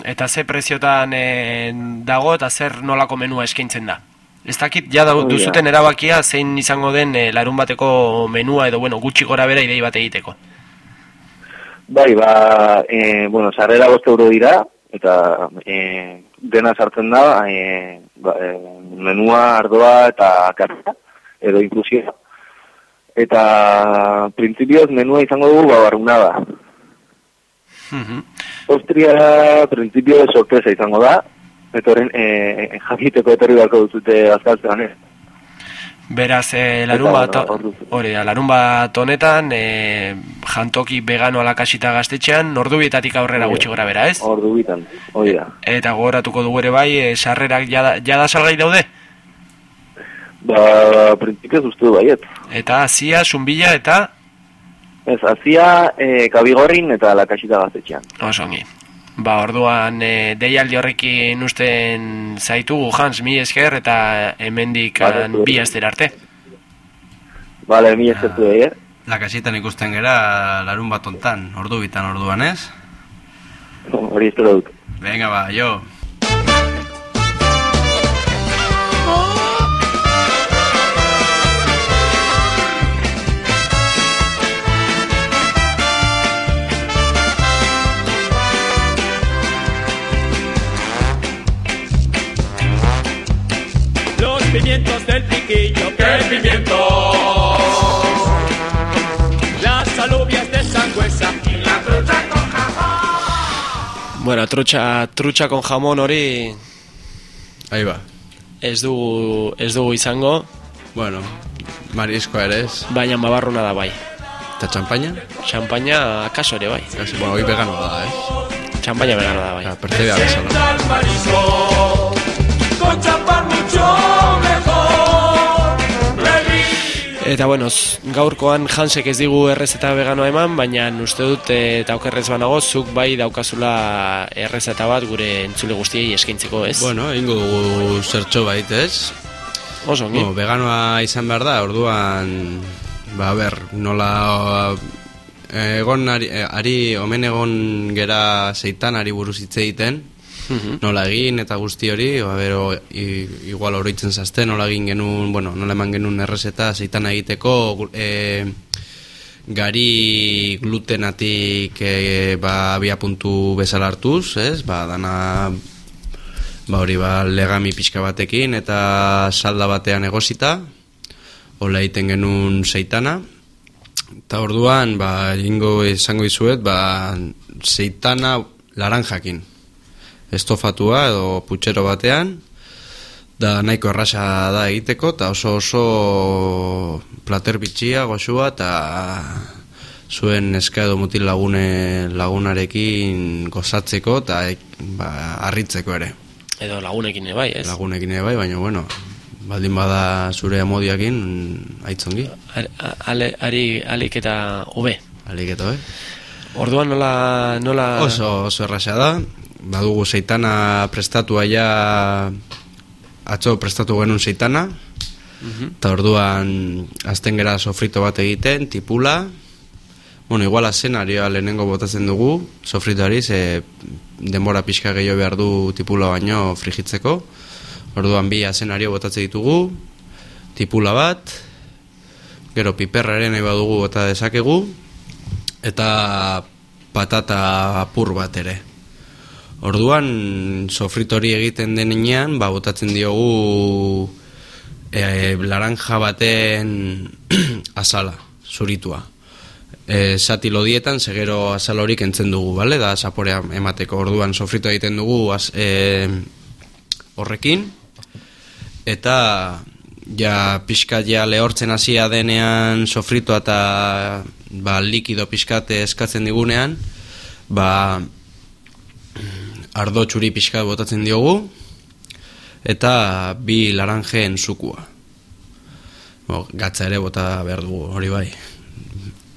Eta ze preziotan e, dago eta zer nolako menua eskaintzen da? Ez dakit, ja da, duzuten erabakia zein izango den e, larun bateko menua edo, bueno, gutxi gora bera idei bat egiteko. Bai, ba, e, bueno, sarrera bost euro dira, eta e, dena sartzen da, e, ba, e, menua, ardoa eta karta, edo inklusioa. Eta printzipioz menua izango dugu ba, barruna da. Mhm. Austria printzipio sorpresa izango da, eta horren e, jakiteko etorri beharko duzute azkaltzean, eh? Beraz, e, larun bat, hori da, larun bat honetan, e, jantoki vegano alakasita gaztetxean, ordubietatik aurrera da. gutxi gora bera, ez? Ordu bitan, hori da. Eta gogoratuko dugu ere bai, e, sarrerak jada, jada salgai daude? Ba, printzipioz uste du baiet. Eta azia, zumbila eta Ez, azia e, kabigorrin eta lakasita gaztetxean. oso ongi. Ba, orduan, e, deialdi horrekin usten zaitugu, Hans, mi esker, eta hemendik Vale, bi astera arte. Bale, mi eskertu ah. eh? Lakasitan ikusten gera larun bat ontan, ordu bitan orduan ez? Hori espero dut. Venga ba, jo. Lejos del piquillo que el pimiento. Las alubias de sangüesa y la trucha con jamón. Bueno, trutxa, trutxa con jamón hori Ahí va. ez dugu, ez dugu izango, Bueno, marisco ere ez. baina babarruna da bai. Eta txampaina? Txampaina akaso ere bai. Bueno, hoy vegano da, ez? Txampaina vegano da bai. Percebe a bezala. Eta bueno, gaurkoan Hansek ez digu errezeta veganoa eman, baina uste dut eh, eta okerrez banago, zuk bai daukazula errezeta bat gure entzule guztiei eskaintzeko, ez? Bueno, egingo dugu zertxo bait, ez? Oso ongi. Bueno, veganoa izan behar da, orduan, ba, ber, nola eh, egon ari, eh, ari omen egon gera zeitanari buruz hitz egiten, Mhm. nola egin eta guzti hori, ba, bero, i, igual oroitzen zazte, nola egin genuen, bueno, nola eman genuen errezeta zeitana egiteko, eh, gari glutenatik e, ba, abia puntu bezala hartuz, ez? Ba, dana ba hori ba legami pixka batekin eta salda batean egosita hola egiten genuen zeitana eta orduan ba egingo izango dizuet ba zeitana laranjakin estofatua edo putxero batean da nahiko erraza da egiteko eta oso oso plater bitxia goxua eta zuen eska edo mutil lagune lagunarekin gozatzeko eta ba, harritzeko ere Edo lagunekin bai, ez? lagunekin bai, baina bueno, baldin bada zure amodiakin, aitzongi. Ale, ari, alik eta hobe. Alik eta hobe. Orduan nola... nola... Oso, oso erraza da, badugu zeitana prestatu aia, atzo prestatu genuen zeitana, Mhm. eta orduan azten gera sofrito bat egiten, tipula, bueno, igual azenarioa lehenengo botatzen dugu, sofritoari, ze denbora pixka gehiago behar du tipula baino frigitzeko, orduan bi azenario botatzen ditugu, tipula bat, gero piperraren nahi badugu bota dezakegu, eta patata apur bat ere. Orduan, sofritori egiten denean, ba, botatzen diogu e, laranja baten azala, zuritua. E, sati lodietan, segero azala horik entzen dugu, bale? Da, zaporea emateko. Orduan, sofrito egiten dugu az, e, horrekin, eta ja pixkat ja lehortzen hasia denean sofritoa eta ba, likido pixkat eskatzen digunean, ba, ardo txuri pixkat botatzen diogu, eta bi laranjen zukua. Bo, gatza ere bota behar dugu, hori bai.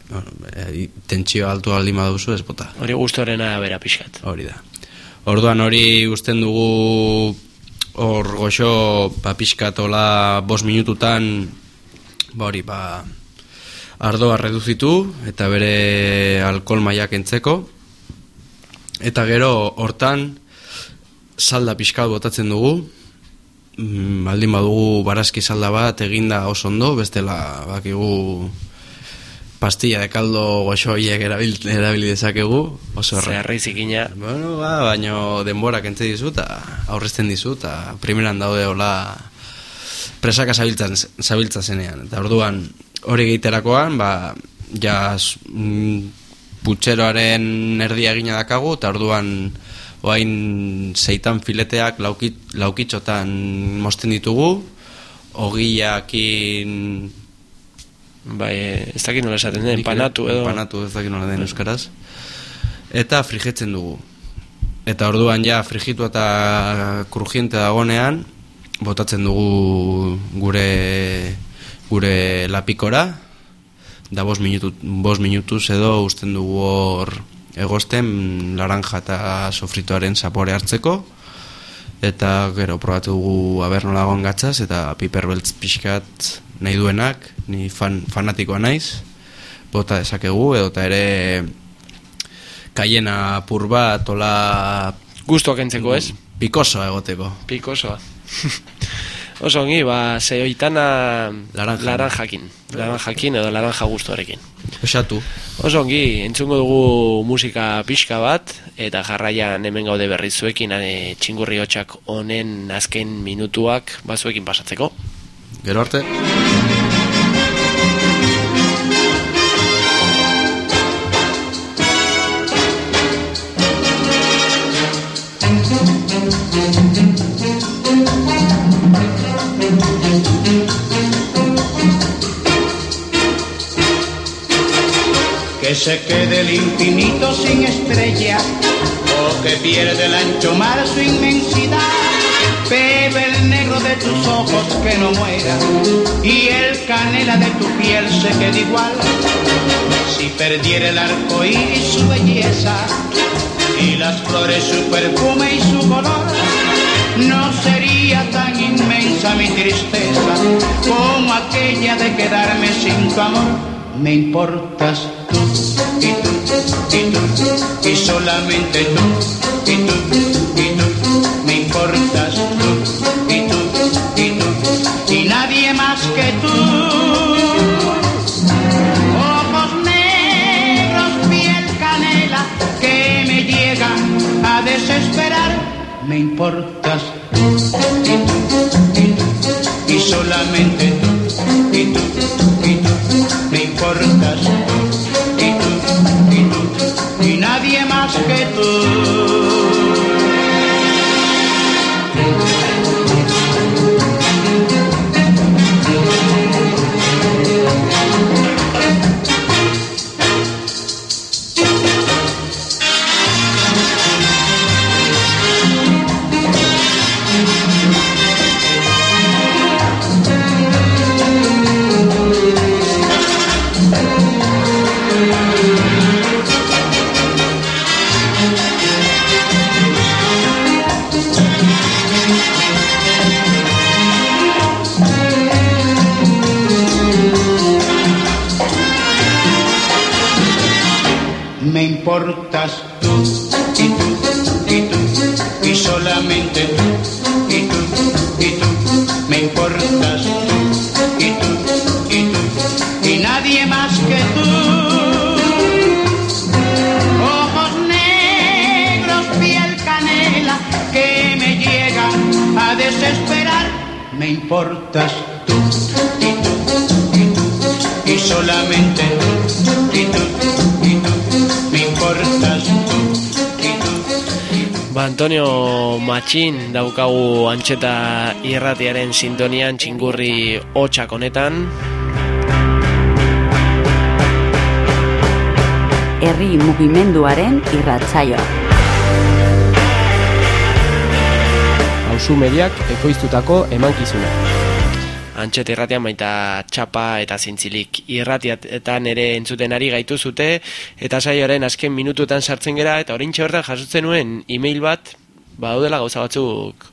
Bueno, e, tentsio altu aldin baduzu ez bota. Hori gustorena bera pixkat. Hori da. Orduan hori usten dugu hor goxo ba, pixkatola bos minututan ba hori ba ardoa reduzitu eta bere alkohol mailak entzeko eta gero hortan salda pixkat botatzen dugu mm, baldin badugu barazki salda bat eginda oso ondo bestela bakigu pastilla de caldo goxo horiek erabil, erabili dezakegu oso erra. Zerri zikina. Bueno, ba, baino denbora kentze dizu eta aurrezten dizu eta primeran daude hola presaka zabiltzan, zabiltza zenean. Eta orduan hori egiterakoan, ba, ja mm, putxeroaren erdia egina dakagu eta orduan oain zeitan fileteak laukit, laukitxotan mosten ditugu, ogiakin Bai, ez dakit nola esaten den, panatu edo... Panatu ez dakit nola den euskaraz. Eta frigetzen dugu. Eta orduan ja frigitu eta krujiente dagonean, botatzen dugu gure gure lapikora, da bos, minutu, bos minutuz edo usten dugu hor egosten laranja eta sofritoaren zapore hartzeko, eta gero probatu dugu aber nola egon gatzaz, eta piper beltz pixkat nahi duenak, ni fan, fanatikoa naiz, bota dezakegu, edo eta ere kaiena apur bat, ola... Gustoak entzeko, ez? Pikosoa egoteko. Pikosoa. Oso ongi, ba, zeoitana Laranja. laranjakin. Laranjakin edo laranja gustoarekin. Osatu. Oso ongi, entzungo dugu musika pixka bat, eta jarraian hemen gaude berriz zuekin, ane, txingurri hotxak honen azken minutuak bazuekin pasatzeko. Gero arte. Que se quede el infinito sin estrella o que pierde el ancho mar su inmensidad. Pero el negro de tus ojos que no muera y el canela de tu piel se quede igual. Si perdiera el arco iris su belleza y las flores su perfume y su color, no sería tan inmensa mi tristeza como aquella de quedarme sin tu amor. Me importas tú. Y tú y tú y solamente tú. Y tú y tú me importas tú. Y tú y tú y nadie más que tú. Ojos negros piel canela que me llegan a desesperar. Me importas tú. Y tú y tú y solamente tú. Y tú y tú me importas Antonio Matxin daukagu antxeta irratiaren sintonian txingurri hotxak honetan. Herri mugimenduaren irratsaioa. Hauzu mediak ekoiztutako emankizuna. Antxet irratian baita txapa eta zintzilik. Irratiatetan ere entzuten ari gaitu zute eta saioaren azken minututan sartzen gera eta orintxe horretan jasotzen nuen e-mail bat badaudela gauza batzuk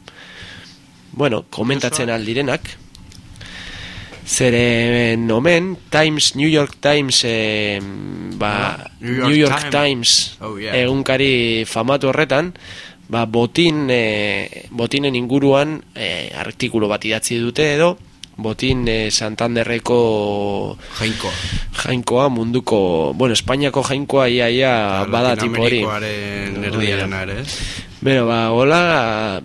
bueno, komentatzen aldirenak zeren omen Times, New York Times eh, ba, Ah, New York, Times, Oh, yeah. egunkari famatu horretan ba, botin eh, botinen inguruan eh, artikulu bat idatzi dute edo botin eh, Santanderreko jainkoa jainkoa munduko bueno, Espainiako jainkoa ia ia bada tipo hori erdiarena ere, ez? Beno, ba, hola,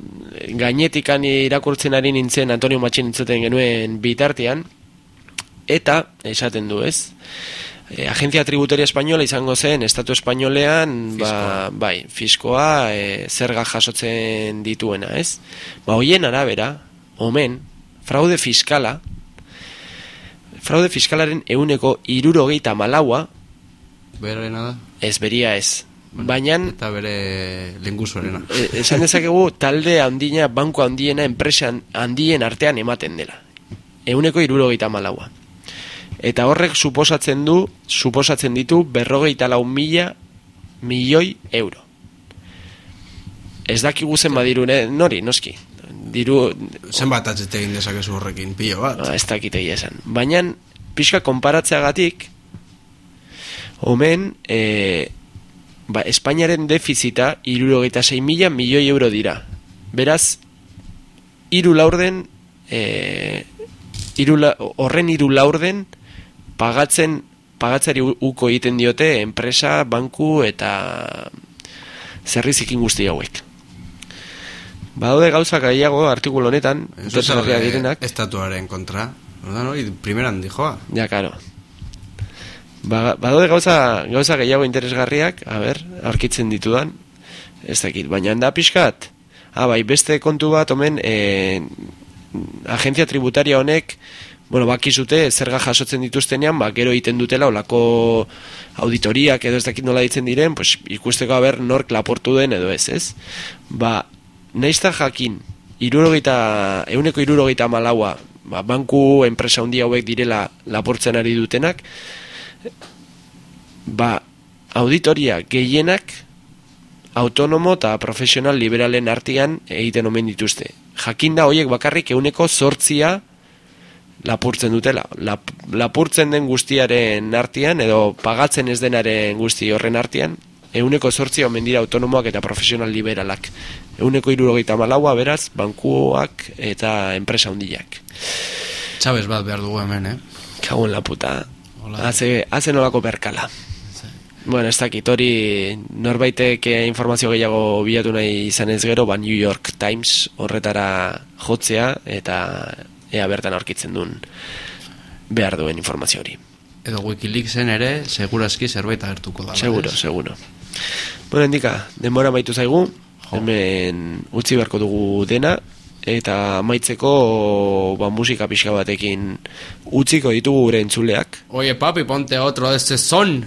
gainetikan irakurtzen ari nintzen Antonio Matxin entzuten genuen bitartean, eta, esaten du, ez? E, Agencia Tributaria Espainola izango zen, Estatu Espainolean, ba, bai, fiskoa, e, zerga jasotzen dituena, ez? Ba, hoien arabera, omen, fraude fiskala, fraude fiskalaren euneko irurogeita malaua, Berarena da? ez beria ez. Baina, Eta bere lenguzuarena. E, esan dezakegu talde handina, banko handiena, enpresan handien artean ematen dela. Euneko irurogeita malaua. Eta horrek suposatzen du, suposatzen ditu berrogeita lau mila milioi euro. Ez dakigu zen badiru nori, noski. Diru... Zenbat atzete egin dezakezu horrekin, pilo bat. Ah, ez dakit egia esan. Baina, pixka konparatzeagatik, omen, e, ba, Espainiaren defizita irurogeita sei mila milioi euro dira. Beraz, hiru laurden, e, hiru la- horren hiru laurden, pagatzen, pagatzari uko egiten diote enpresa, banku eta zerrizikin guzti hauek. Badaude gauza gehiago artikulu honetan, interesgarriak direnak. Estatuaren kontra. Ordan hori, primeran dijoa. Ja, karo. Ba, badaude gauza, gauza gehiago interesgarriak, a ber, aurkitzen ditudan, ez dakit, baina da pixkat, ah, bai, beste kontu bat, omen, e, agentzia tributaria honek, bueno, bakizute, zerga jasotzen dituztenean, ba, gero egiten dutela, olako auditoriak edo ez dakit nola ditzen diren, pues, ikusteko haber nork laportu den edo ez, ez? Ba, naizta jakin, irurogeita, euneko irurogeita malaua, ba, banku enpresa handi hauek direla laportzen ari dutenak, ba, auditoria gehienak autonomo eta profesional liberalen artean egiten omen dituzte. Jakinda hoiek bakarrik euneko sortzia lapurtzen dutela. Lap, lapurtzen den guztiaren artean, edo pagatzen ez denaren guzti horren artean, euneko sortzia omen dira autonomoak eta profesional liberalak. Euneko irurogeita malaua, beraz, bankuak eta enpresa hundiak. Txabez bat behar dugu hemen, eh? Kagun la puta. Haze, haze nolako berkala. Bueno, ez dakit, hori norbaitek eh, informazio gehiago bilatu nahi izan ez gero, ba New York Times horretara jotzea eta ea bertan aurkitzen duen behar duen informazio hori. Edo Wikileaksen ere, segurazki zerbait agertuko da. Seguro, seguro. Bueno, indika, denbora maitu zaigu, hemen utzi beharko dugu dena, eta amaitzeko ba, musika pixka batekin utziko ditugu gure entzuleak. Oye, papi, ponte otro de este son.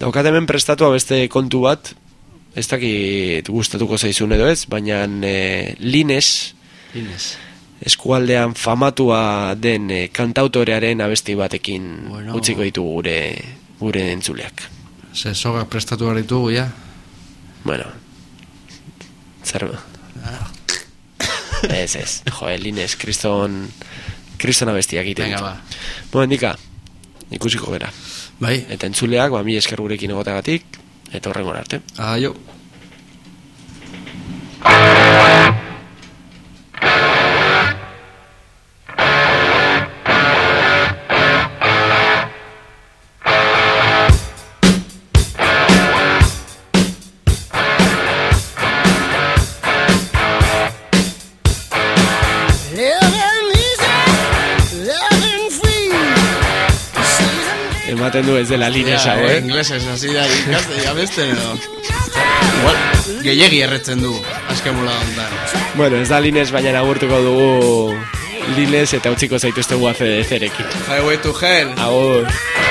Daukat hemen prestatua beste kontu bat, ez dakit gustatuko zaizun edo ez, baina e, Lines, Lines. eskualdean famatua den e, kantautorearen abesti batekin Bueno. utziko ditugu gure gure entzuleak. Ze sogak prestatu behar ditugu, ja? Bueno, zer Ez, ez, jo, Lines, kriston kriston abestiak egiten Venga, ba. Indika, ikusiko gera. Bai. Eta entzuleak, ba, mi esker gurekin egotagatik, eta horrengo arte. Aio. Hau, eh? eh? Inglesez, hasi da, ikaste, abesten edo. Igual, gehiegi erretzen du, azken mula ondan. Bueno, ez da Lines, baina agurtuko dugu Lines eta utziko zaituztegu ACDC-rekin. Highway to hell. Agur.